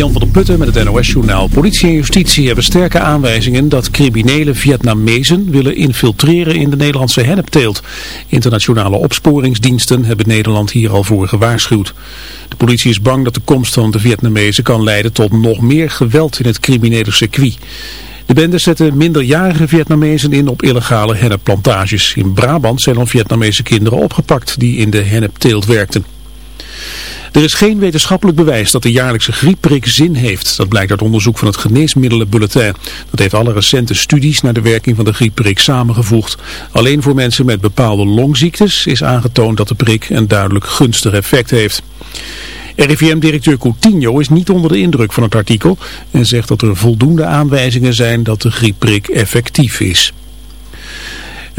Jan van der Putten met het NOS-journaal. Politie en justitie hebben sterke aanwijzingen dat criminele Vietnamezen willen infiltreren in de Nederlandse hennepteelt. Internationale opsporingsdiensten hebben Nederland hier al voor gewaarschuwd. De politie is bang dat de komst van de Vietnamezen kan leiden tot nog meer geweld in het criminele circuit. De bendes zetten minderjarige Vietnamezen in op illegale hennepplantages. In Brabant zijn al Vietnamese kinderen opgepakt die in de hennepteelt werkten. Er is geen wetenschappelijk bewijs dat de jaarlijkse griepprik zin heeft. Dat blijkt uit onderzoek van het Geneesmiddelenbulletin. Dat heeft alle recente studies naar de werking van de griepprik samengevoegd. Alleen voor mensen met bepaalde longziektes is aangetoond dat de prik een duidelijk gunstig effect heeft. RIVM-directeur Coutinho is niet onder de indruk van het artikel en zegt dat er voldoende aanwijzingen zijn dat de griepprik effectief is.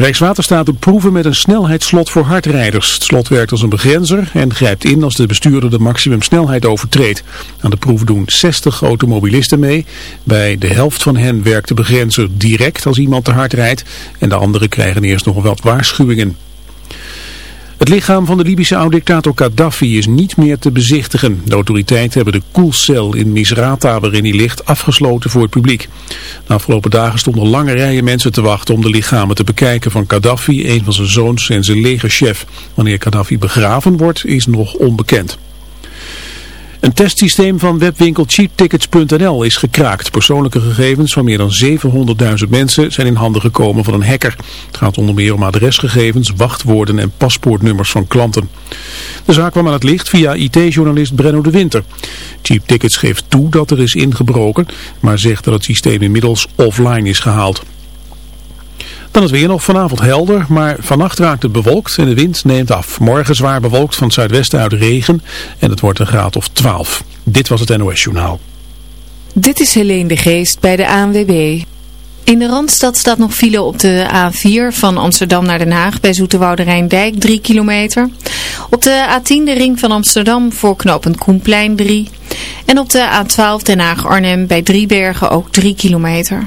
Rijkswaterstaat doet proeven met een snelheidsslot voor hardrijders. Het slot werkt als een begrenzer en grijpt in als de bestuurder de maximumsnelheid overtreedt. Aan de proef doen 60 automobilisten mee. Bij de helft van hen werkt de begrenzer direct als iemand te hard rijdt en de anderen krijgen eerst nog wat waarschuwingen. Het lichaam van de Libische oud-dictator Gaddafi is niet meer te bezichtigen. De autoriteiten hebben de koelcel in Misrata waarin hij ligt afgesloten voor het publiek. De afgelopen dagen stonden lange rijen mensen te wachten om de lichamen te bekijken van Gaddafi, een van zijn zoons en zijn legerchef. Wanneer Gaddafi begraven wordt is nog onbekend. Een testsysteem van webwinkel cheaptickets.nl is gekraakt. Persoonlijke gegevens van meer dan 700.000 mensen zijn in handen gekomen van een hacker. Het gaat onder meer om adresgegevens, wachtwoorden en paspoortnummers van klanten. De zaak kwam aan het licht via IT-journalist Brenno de Winter. Cheap Tickets geeft toe dat er is ingebroken, maar zegt dat het systeem inmiddels offline is gehaald. Dan het weer nog vanavond helder, maar vannacht raakt het bewolkt en de wind neemt af. Morgen zwaar bewolkt van het zuidwesten uit regen en het wordt een graad of 12. Dit was het NOS Journaal. Dit is Helene de Geest bij de ANWB. In de Randstad staat nog file op de A4 van Amsterdam naar Den Haag bij Zoeterwoude Rijndijk 3 kilometer. Op de A10 de ring van Amsterdam voor knooppunt Koenplein 3. En op de A12 Den Haag Arnhem bij Driebergen ook 3 kilometer.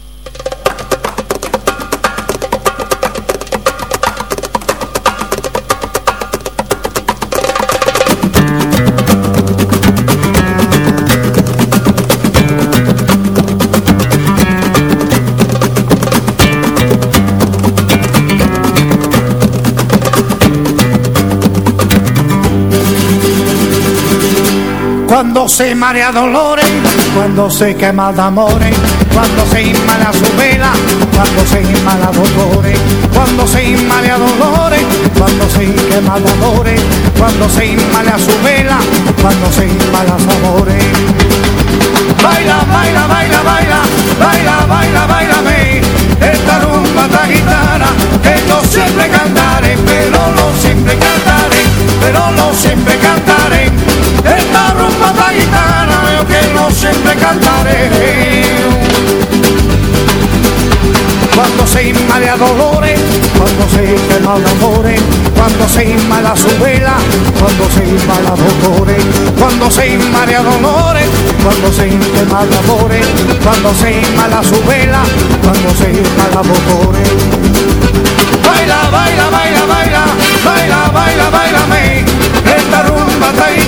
Se marea dolores, cuando se quema de amores, cuando se inmala su vela, cuando se inmala dolores, cuando se inmala dolores, cuando se quema de cuando se inmala su vela, cuando se inmala amores. Baila, baila, baila, baila, baila, baila, baila, esta rumba esta guitarra que yo siempre cantaré, pero no siempre cantaré, pero no siempre cantaré. Esta rumba guitarra yo que no siempre cantaré. Cuando se inmala dolores, cuando se de amores, cuando se inmala su vela, cuando se inmala dolores, cuando se inmala dolores, cuando se de amores, cuando se inmala su vela, cuando se inmala dolores. Baila, baila, baila, baila, baila, baila, baila, esta rumba que yo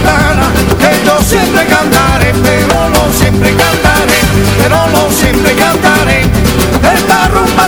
siempre cantaré, pero no siempre cantaré, pero no siempre cantaré. Rumba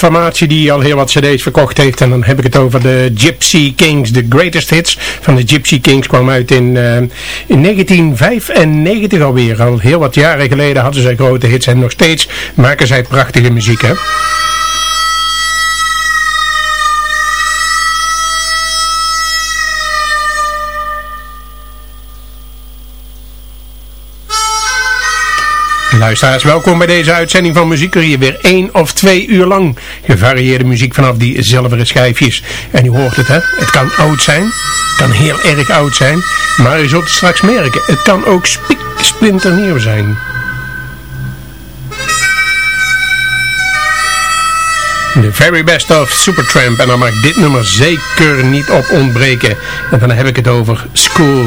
formatie die al heel wat cd's verkocht heeft. En dan heb ik het over de Gypsy Kings. De greatest hits van de Gypsy Kings kwam uit in, uh, in 1995 alweer. Al heel wat jaren geleden hadden zij grote hits. En nog steeds maken zij prachtige muziek hè. Luisteraars, welkom bij deze uitzending van Muziek hier weer één of twee uur lang gevarieerde muziek vanaf die zilveren schijfjes. En u hoort het hè, het kan oud zijn, het kan heel erg oud zijn, maar u zult het straks merken, het kan ook splinternieuw zijn. The very best of Supertramp en dan mag dit nummer zeker niet op ontbreken. En dan heb ik het over School.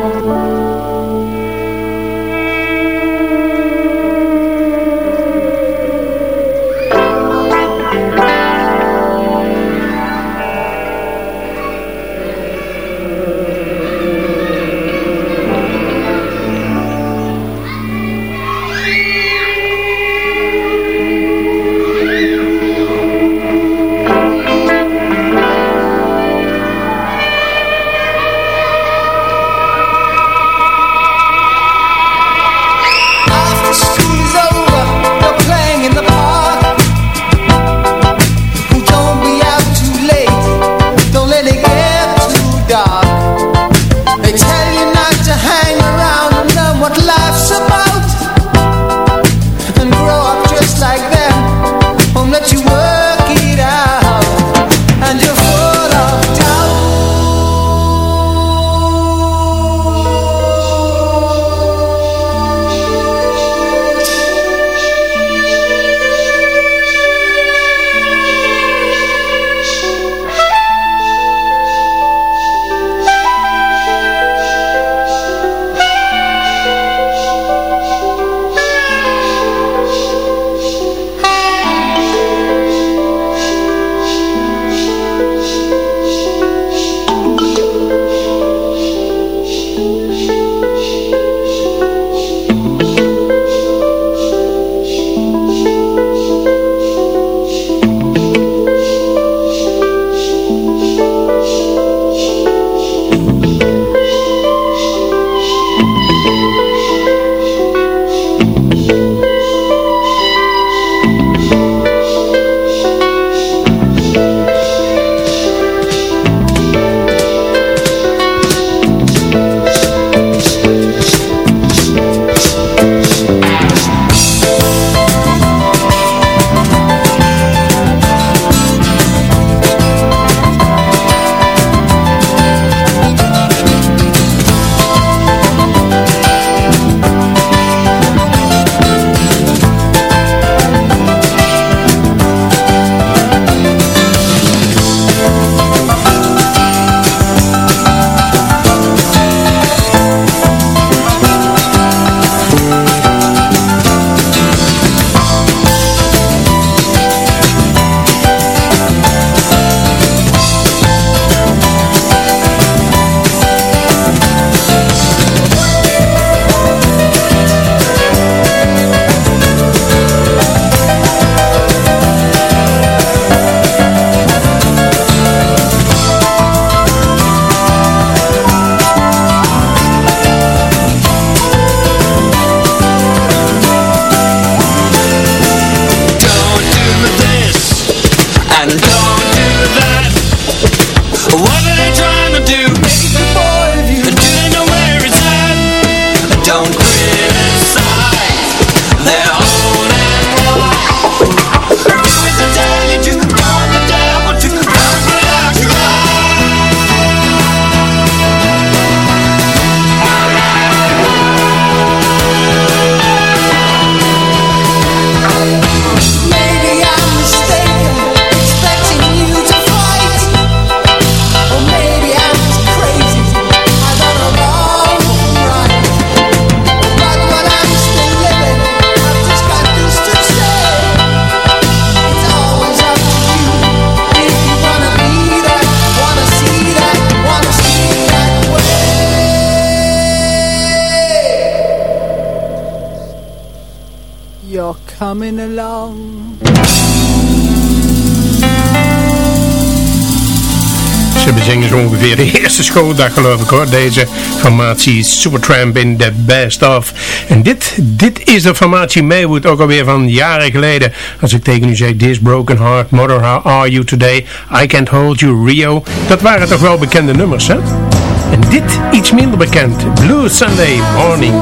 coming along. Ze bezingen zo ongeveer de eerste schooldag geloof ik hoor. Deze formatie Supertramp in the best of. En dit, dit is de formatie Maywood ook alweer van jaren geleden. Als ik tegen u zeg This Broken Heart, Mother How Are You Today, I Can't Hold You, Rio. Dat waren toch wel bekende nummers hè? En dit iets minder bekend. Blue Sunday Morning.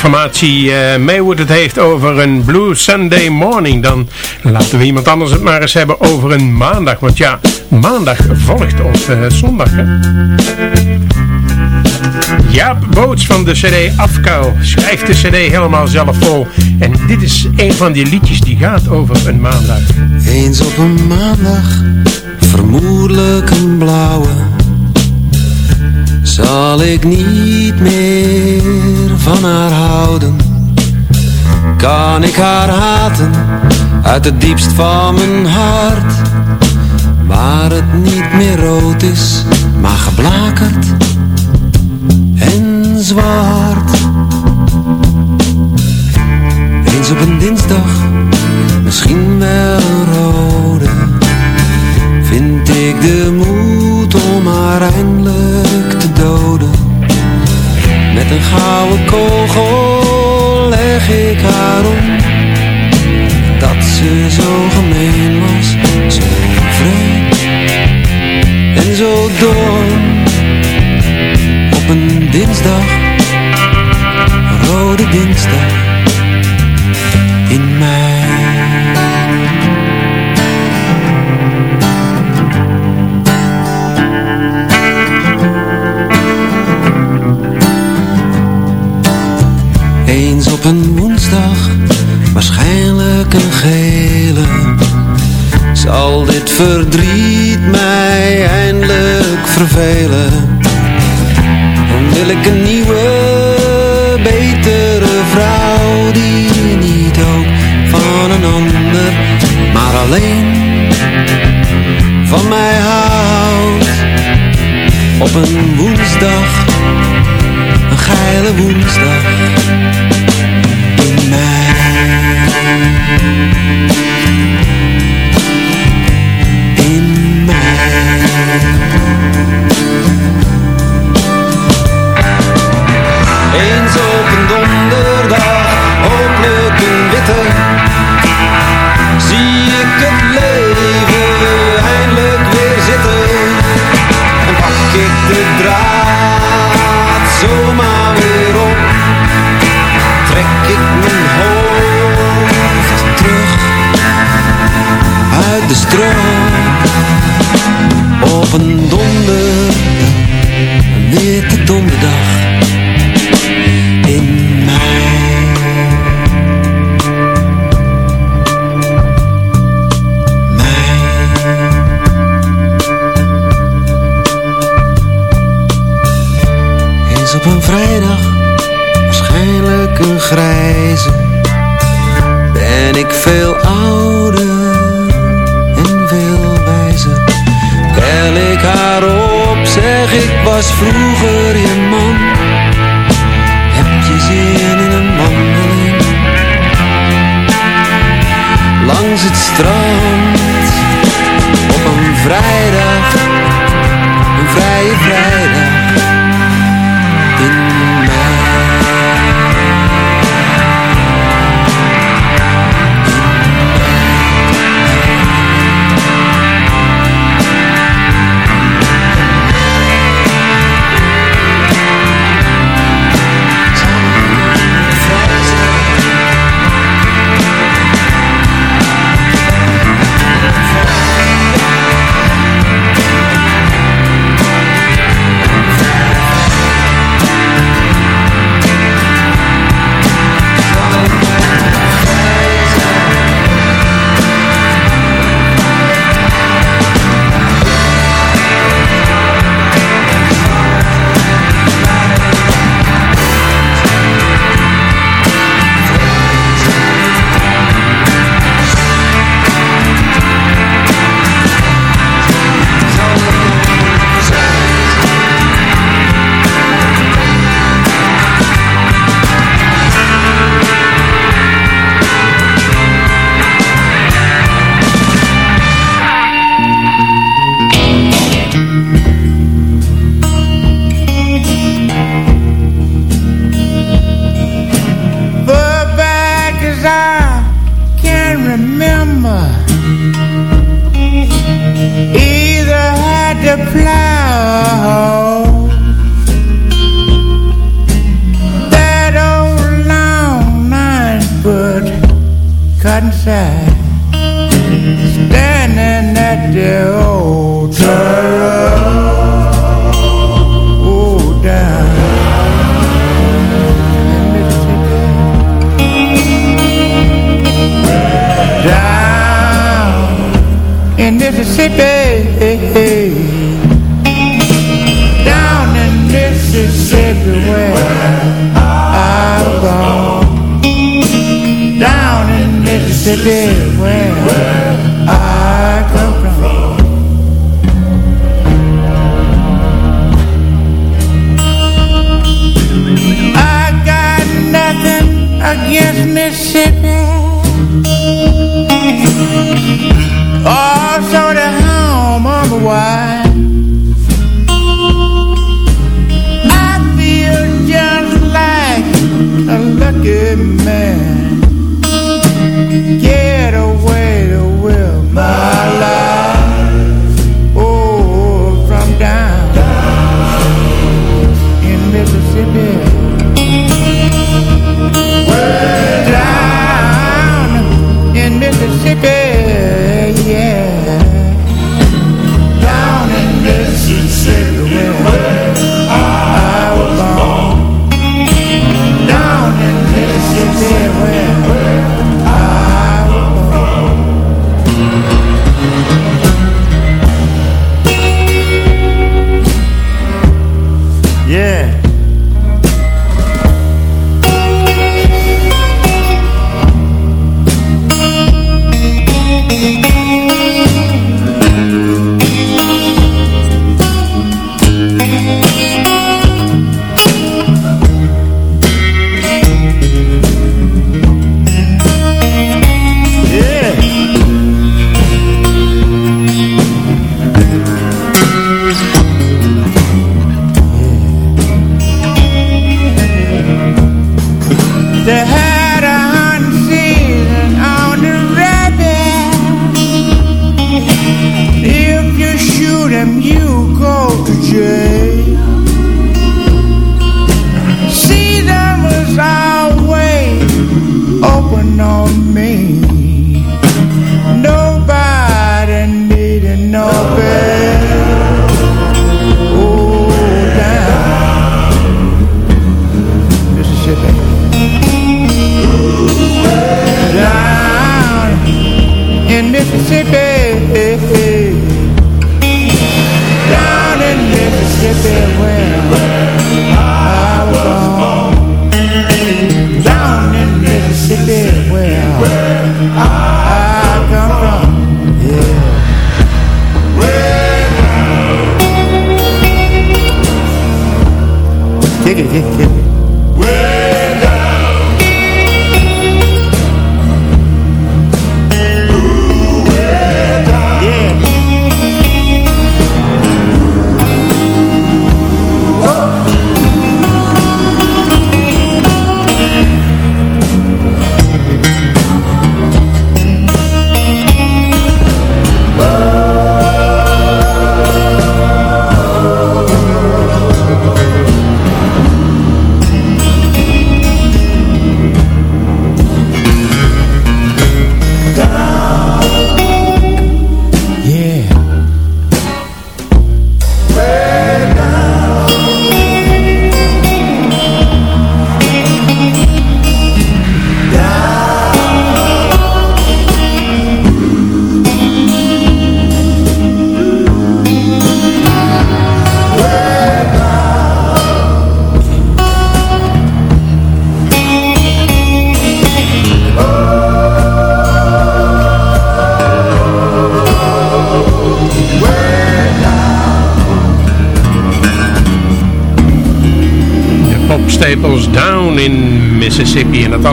Formatie uh, Maywood het heeft over een Blue Sunday Morning, dan laten we iemand anders het maar eens hebben over een maandag. Want ja, maandag volgt op uh, zondag. Hè? Jaap Boots van de cd Afkuil schrijft de cd helemaal zelf vol. En dit is een van die liedjes die gaat over een maandag. Eens op een maandag, vermoedelijk een blauwe Zal ik niet meer van haar Kan ik haar haten Uit het diepst van mijn hart. Waar het niet meer rood is Maar geblakerd En zwart. Eens op een dinsdag Misschien wel een rode Vind ik de moed om haar eindelijk te doden Met een gouden kogel leg ik haar om. Dat ze zo gemeen was, zo vreemd. En zo dom. Op een dinsdag, rode dinsdag. In mij op een woensdag, waarschijnlijk een gele. Zal dit verdriet mij eindelijk vervelen? Dan wil ik een nieuwe, betere vrouw Die niet ook van een ander, maar alleen van mij houdt. Op een woensdag, een geile woensdag in mij. In. Eens op een donderdag, hopelijk een witte, zie ik het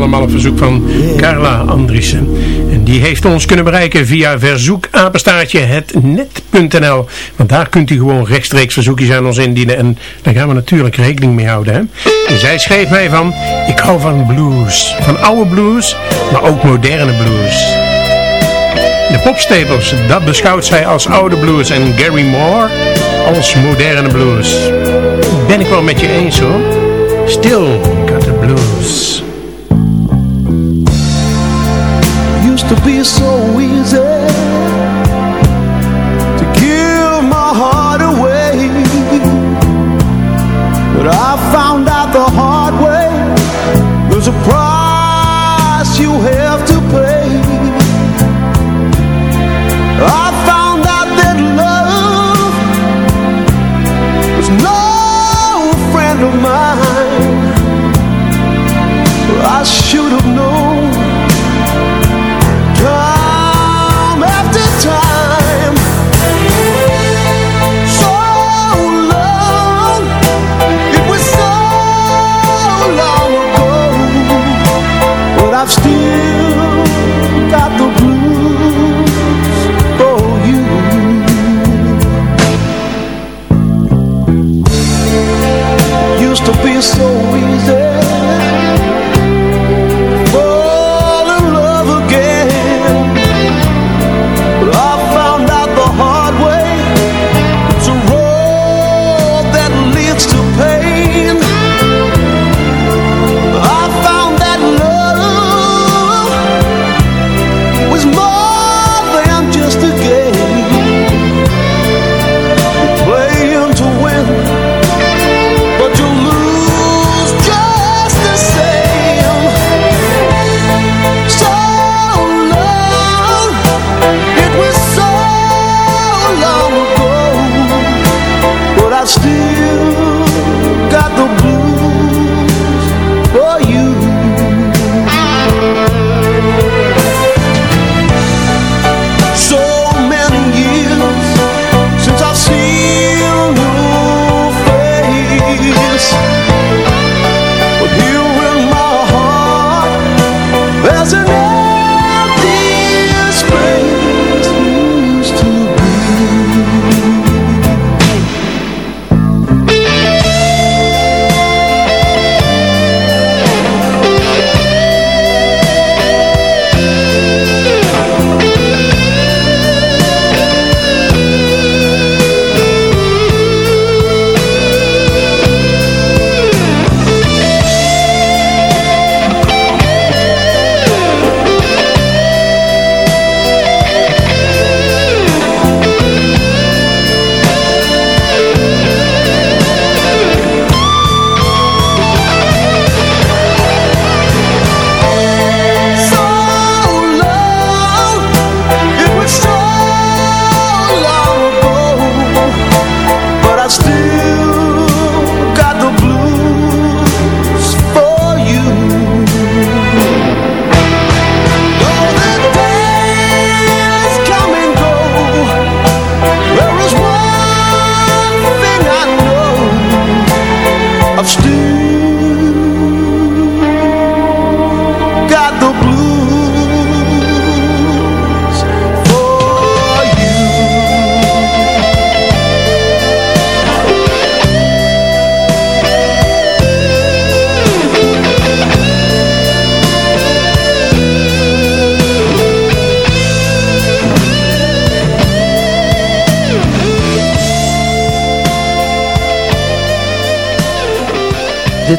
allemaal op verzoek van Carla Andriessen. En die heeft ons kunnen bereiken via verzoekapenstaartje hetnet.nl. Want daar kunt u gewoon rechtstreeks verzoekjes aan ons indienen. En daar gaan we natuurlijk rekening mee houden. Hè? En zij schreef mij van, ik hou van blues. Van oude blues, maar ook moderne blues. De popstapels, dat beschouwt zij als oude blues. En Gary Moore als moderne blues. Ben ik wel met je eens hoor. Still got the blues. Used to be so easy to give my heart away, but I found out the hard way. There's a price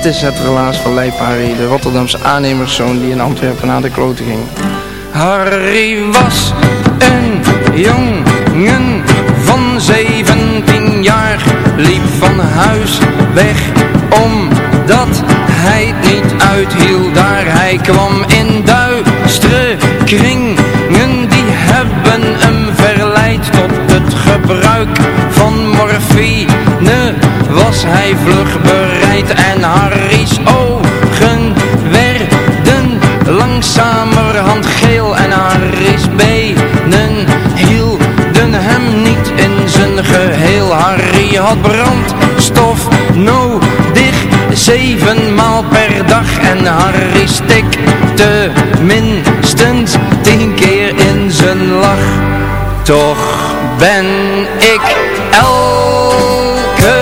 Dit is het relaas van Leip Harry, de Rotterdamse aannemerszoon die in Antwerpen naar de kloten ging. Harry was een jongen van 17 jaar, liep van huis weg omdat hij het niet uithield daar. Hij kwam in duistere kringen, die hebben hem verleid tot het gebruik morfine. Was hij vlug bereid en Harry's ogen werden langzamerhand geel en Harry's benen hielden hem niet in zijn geheel. Harry had brandstof nodig zevenmaal per dag en Harry stikte minstens tien keer in zijn lach. Toch ben ik elke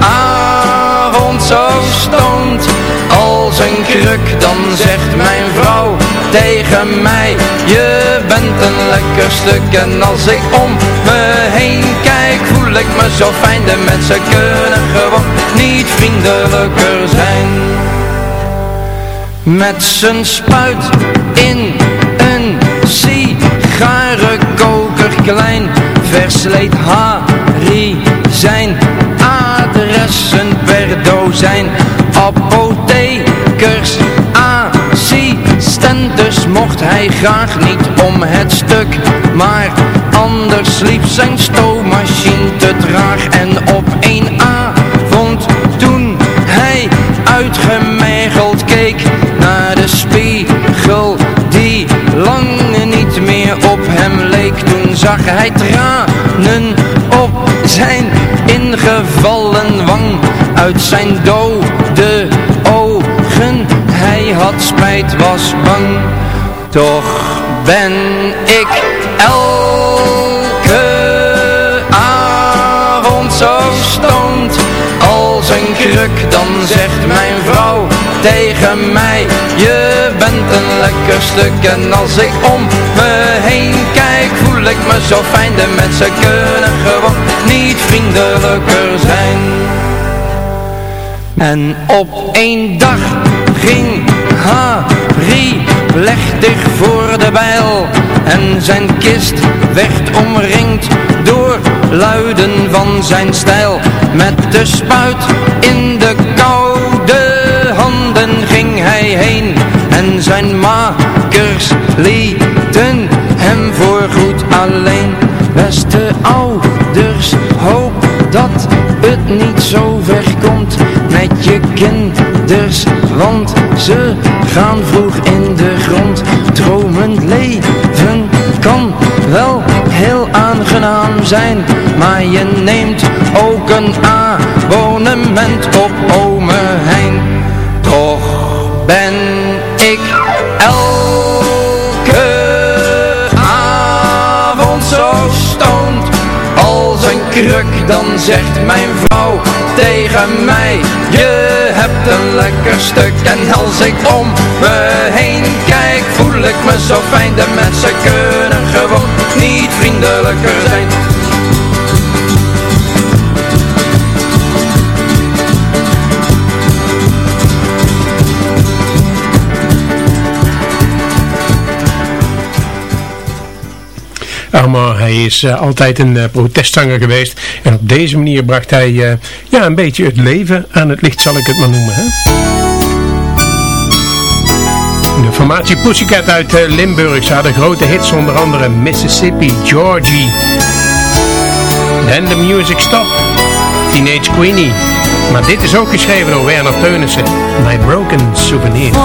avond zo stond als een kruk, dan zegt mijn vrouw tegen mij Je bent een lekker stuk en als ik om me heen kijk Voel ik me zo fijn, de mensen kunnen gewoon niet vriendelijker zijn. Met zijn spuit in een sigarenkoker klein Versleet Harry zijn adressen per dozijn. Apothekers dus mocht hij graag niet om het stuk. Maar anders liep zijn stoommachine te traag. En op een avond toen hij uitgemergeld hij tranen op zijn ingevallen wang. Uit zijn dode ogen hij had spijt, was bang. Toch ben ik elke avond zo stond Als een kruk, dan zegt mijn vrouw tegen mij. Je bent een lekker stuk en als ik om me heen kijk Voel ik me zo fijn, de mensen kunnen gewoon niet vriendelijker zijn. En op één dag ging Harry plechtig voor de bijl. En zijn kist werd omringd door luiden van zijn stijl. Met de spuit in de ging hij heen En zijn makers lieten hem voorgoed alleen. Beste ouders, hoop dat het niet zo ver komt met je kinders Want ze gaan vroeg in de grond. Dromend leven kan wel heel aangenaam zijn Maar je neemt ook een abonnement op ome Hein ben ik elke avond zo stoned als een kruk. Dan zegt mijn vrouw tegen mij Je hebt een lekker stuk. En als ik om me heen kijk Voel ik me zo fijn. De mensen kunnen gewoon niet vriendelijker hij is uh, altijd een uh, protestzanger geweest. En op deze manier bracht hij uh, ja, een beetje het leven aan het licht, zal ik het maar noemen. Hè? De formatie Pussycat uit Limburg. Ze hadden grote hits, onder andere Mississippi, Georgie. Then the Music Stop, Teenage Queenie. Maar dit is ook geschreven door Werner Teunissen. My Broken Souvenirs.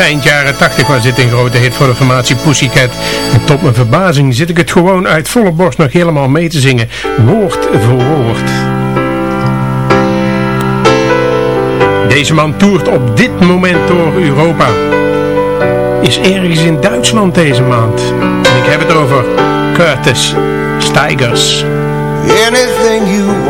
eind jaren 80 was dit een grote hit voor de formatie Pussycat. En tot mijn verbazing zit ik het gewoon uit volle borst nog helemaal mee te zingen. Woord voor woord. Deze man toert op dit moment door Europa. Is ergens in Duitsland deze maand. En ik heb het over Curtis Steigers. Anything you.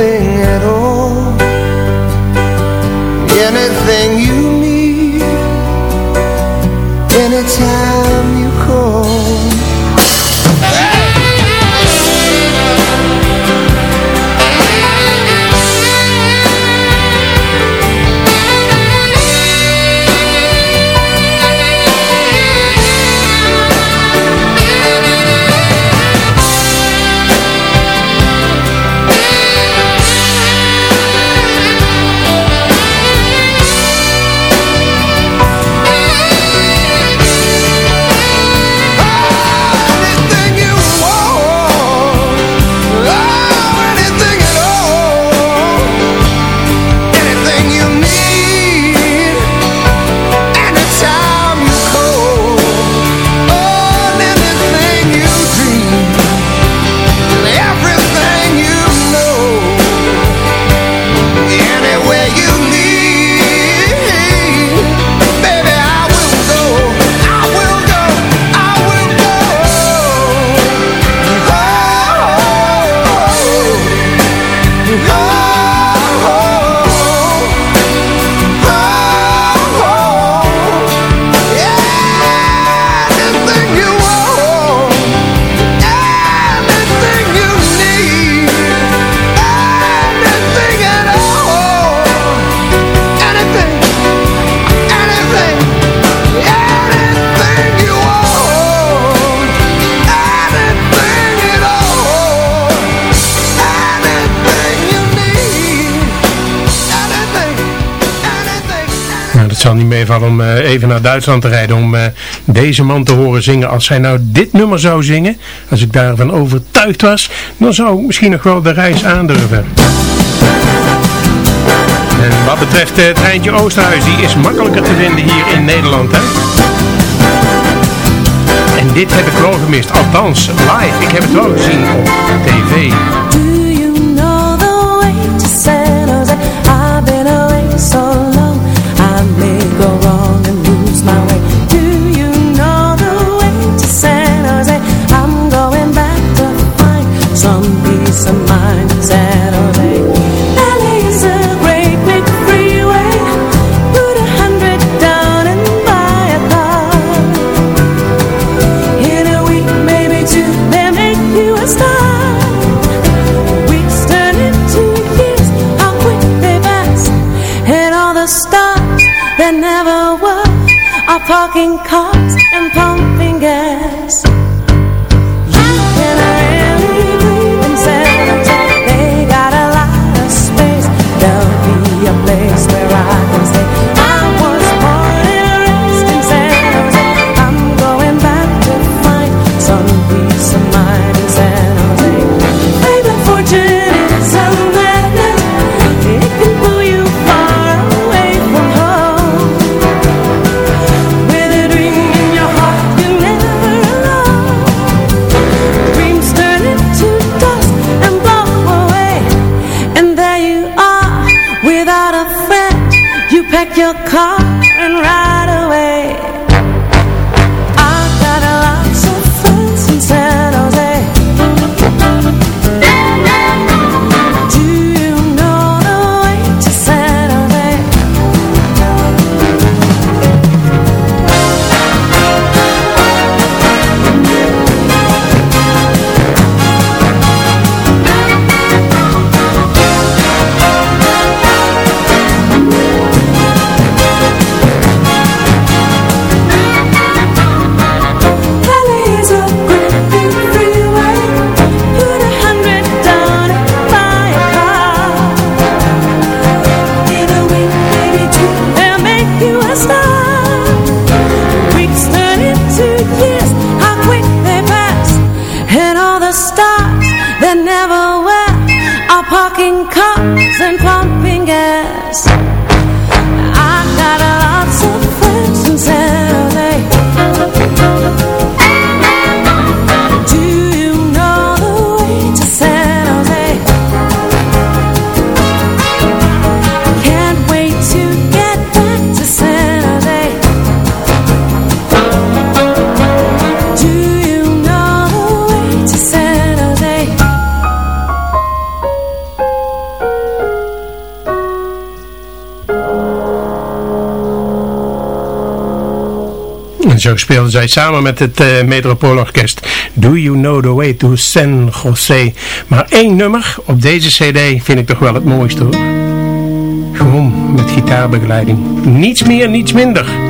anything at all. Anything you need Anytime you call. Zal niet meevallen om uh, even naar Duitsland te rijden om uh, deze man te horen zingen. Als hij nou dit nummer zou zingen, als ik daarvan overtuigd was, dan zou ik misschien nog wel de reis aandurven. En wat betreft het treintje Oosterhuis, die is makkelijker te vinden hier in Nederland. Hè? En dit heb ik wel gemist, althans live. Ik heb het wel gezien op tv. Zo speelden zij samen met het uh, Metropoolorkest Do You Know The Way To San Jose. Maar één nummer op deze cd vind ik toch wel het mooiste hoor. Gewoon met gitaarbegeleiding. Niets meer, niets minder.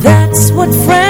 That's what friends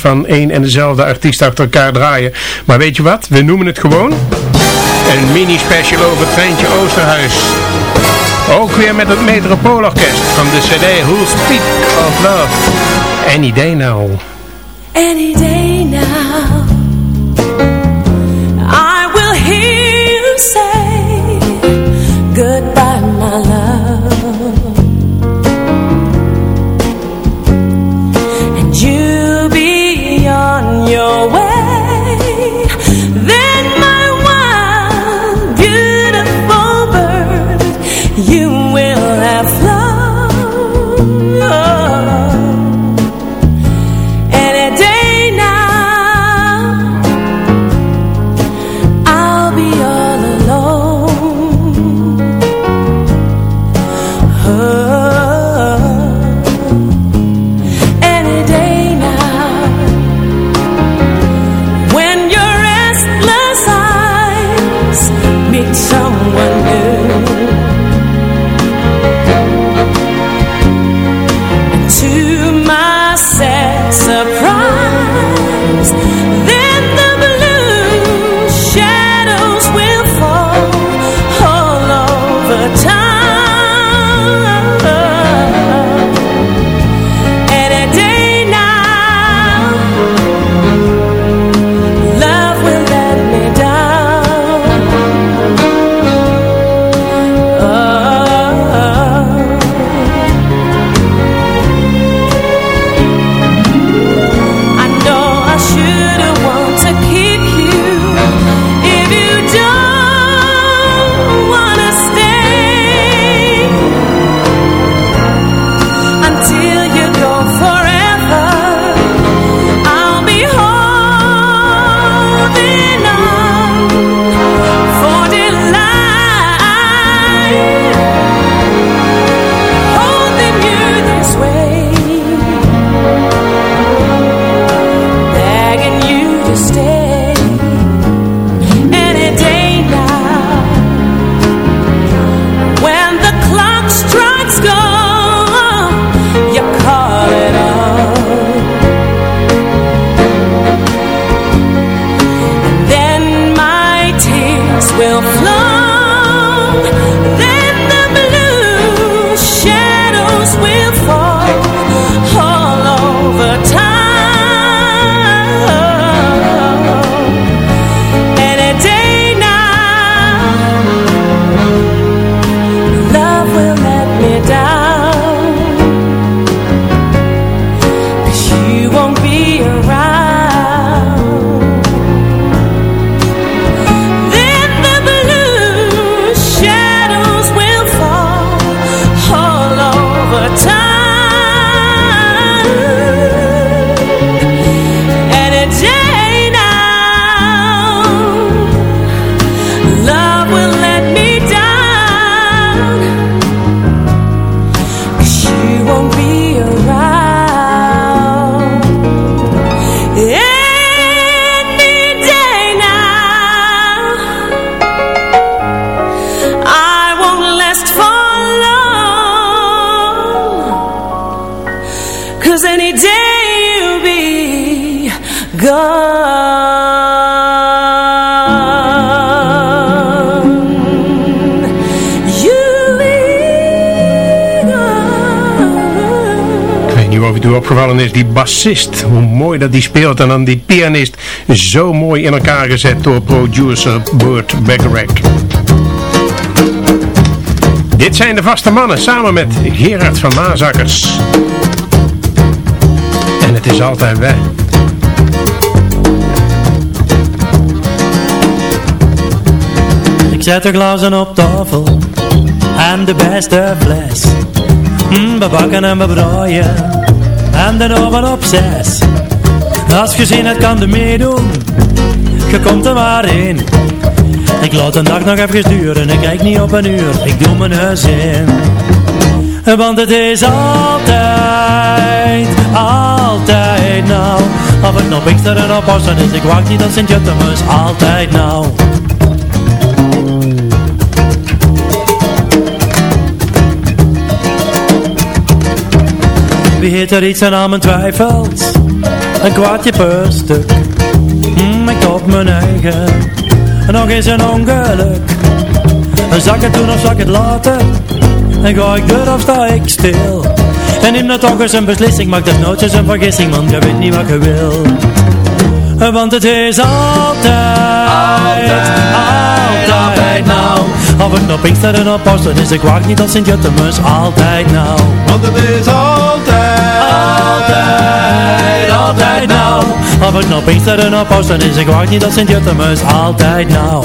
van één en dezelfde artiest achter elkaar draaien. Maar weet je wat? We noemen het gewoon een mini-special over Treintje Oosterhuis. Ook weer met het Metropoolorkest van de cd Who Speak of Love. Any day now. Any day now. Is, die bassist, hoe mooi dat die speelt. En dan die pianist, zo mooi in elkaar gezet door producer Burt Beckerack. Dit zijn de vaste mannen, samen met Gerard van Maasakkers. En het is altijd wij. Ik zet de glazen op tafel en de beste fles. Mm, bakken en bebraaien en de oven op zes. Als je hebt kan de meedoen, je komt er maar in. Ik laat een dag nog even duren, ik kijk niet op een uur, ik doe mijn zin. Want het is altijd, altijd nou. Of het nog Pinksteren of Pasen is, ik wacht niet op Sint-Jutemus, altijd nou. Wie heeft er iets aan mijn twijfels? Een kwartje per stuk. Mm, ik op mijn eigen. En nog eens een ongeluk. En zak het doen of zak het laten? En ga ik door of sta ik stil? En neem dat toch eens een beslissing. Maak dat nooit eens een vergissing, want je weet niet wat je wil. Want het is altijd, altijd, altijd nou. Of ik nog Pinksteren op Pasen is, ik wacht niet op Sint-Jutemus, altijd nou. Want het is altijd, altijd, altijd nou. Of ik nog Pinksteren op Pasen is, ik wacht niet op Sint-Jutemus, altijd nou.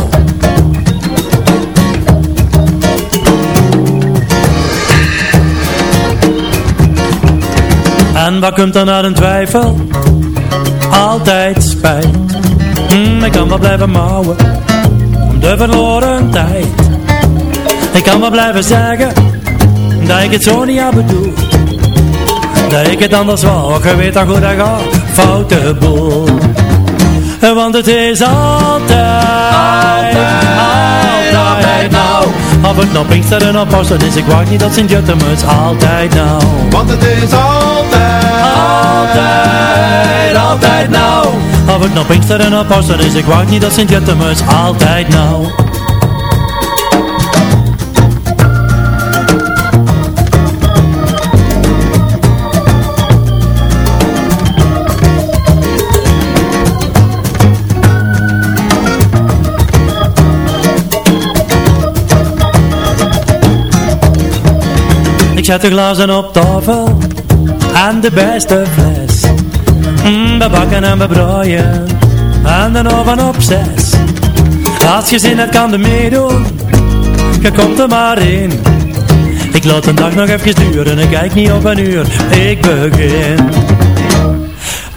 En wat komt er naar een twijfel? Altijd spijt. Hmm, ik kan wel blijven mouwen om de verloren tijd. Ik kan wel blijven zeggen dat ik het zo niet had bedoeld. Dat ik het anders wou, je weet dan goed dat gaat, foute boel. Want het is altijd, altijd, altijd nou. Of het nou Pinksteren of Pasen is, ik wacht niet op Sint-Jutemus, altijd nou. Want het is altijd, altijd, altijd nou. Of het nou Pinksteren of Pasen is, ik wacht niet op Sint-Jutemus, altijd nou. Ik zet de glazen op tafel en de beste fles. Mm, we bakken en we braaien en de oven op zes. Als je zin hebt kan de meedoen, je komt er maar in. Ik laat een dag nog even duren, ik kijk niet op een uur, ik begin.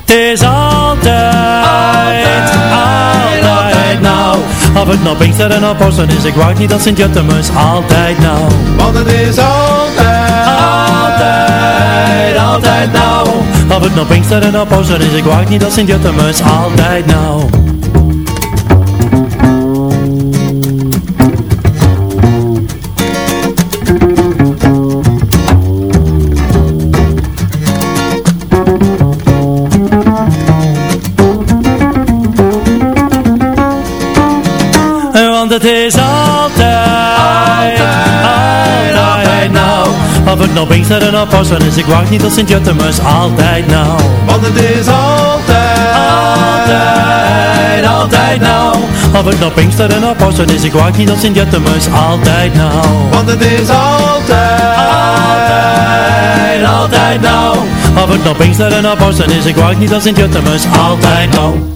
Het is altijd, altijd, altijd nou. Of het nou Pinksteren of Pasen is, ik wacht niet op Sint-Jutemus, altijd nou. Want het is altijd, altijd, nou. Of het nou Pinksteren of Pasen is, ik wacht niet op Sint-Jutemus, altijd nou. Want het is altijd, Of het nou Pinksteren of Pasen is, ik wacht niet op Sint-Jutemus, altijd nou. want het is altijd, Altijd, altijd nou. Of het nou Pinksteren of Pasen is, ik wacht niet op Sint-Jutemus, altijd nou. want het is altijd, Altijd, altijd nou. Of het nou Pinksteren of Pasen is, ik wacht niet op Sint-Jutemus, altijd nou.